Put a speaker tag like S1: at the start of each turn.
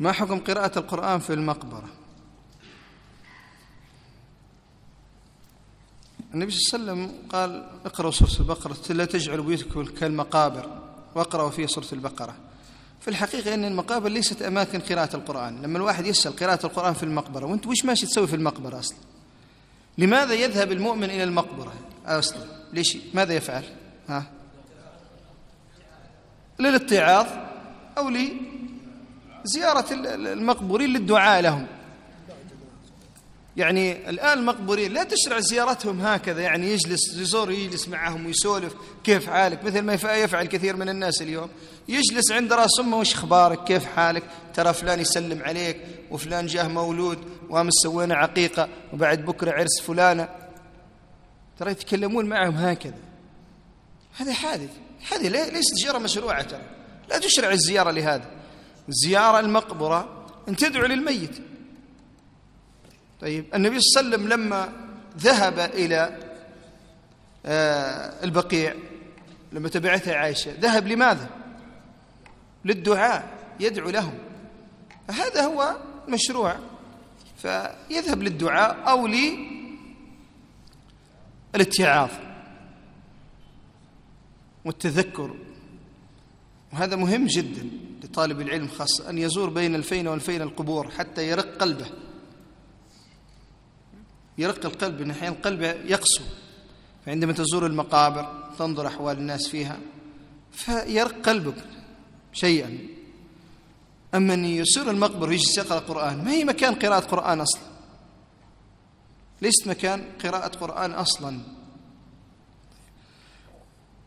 S1: ما حكم قراءة القرآن في المقبرة؟ النبي صلى الله عليه وسلم قال اقرأوا سورة البقرة لا تجعلوا بيوتكم كالمقابر واقرأوا فيها سورة البقرة. في الحقيقة أن المقابر ليست أماكن قراءة القرآن. لما الواحد يسأل قراءة القرآن في المقبرة وأنت وش ماشي تسوي في المقبرة أصلا؟ لماذا يذهب المؤمن إلى المقبرة أصلا؟ ليش؟ ماذا يفعل؟ ها؟ للاتعاظ أو لزيارة المقبورين للدعاء لهم. يعني الآن المقبورين لا تشرع زيارتهم هكذا يعني يجلس يزور يجلس معهم ويسولف كيف حالك؟ مثل ما يفعل كثير من الناس اليوم. يجلس عند راس أمه وش أخبارك؟ كيف حالك؟ ترى فلان يسلم عليك وفلان جاه مولود وامس سوينا عقيقة وبعد بكرة عرس فلانة. ترى يتكلمون معهم هكذا. هذا حادث. هذه ليست زيارة مشروعة ترى. لا تشرع الزيارة لهذا. زيارة المقبرة أن تدعو للميت. طيب النبي صلى الله عليه وسلم لما ذهب إلى آه، البقيع لما تبعتها عائشة ذهب لماذا؟ للدعاء يدعو لهم. فهذا هو مشروع فيذهب للدعاء أو للاتعاظ والتذكر. وهذا مهم جدا. لطالب العلم خاصة أن يزور بين الفين والفين القبور حتى يرق قلبه. يرق القلب ان أحيانا القلب يقسو. فعندما تزور المقابر تنظر أحوال الناس فيها فيرق قلبك شيئا. أما أن يسور المقبر ويجلس يقرأ القرآن ما هي مكان قراءة قرآن أصلا؟ ليست مكان قراءة قرآن أصلا.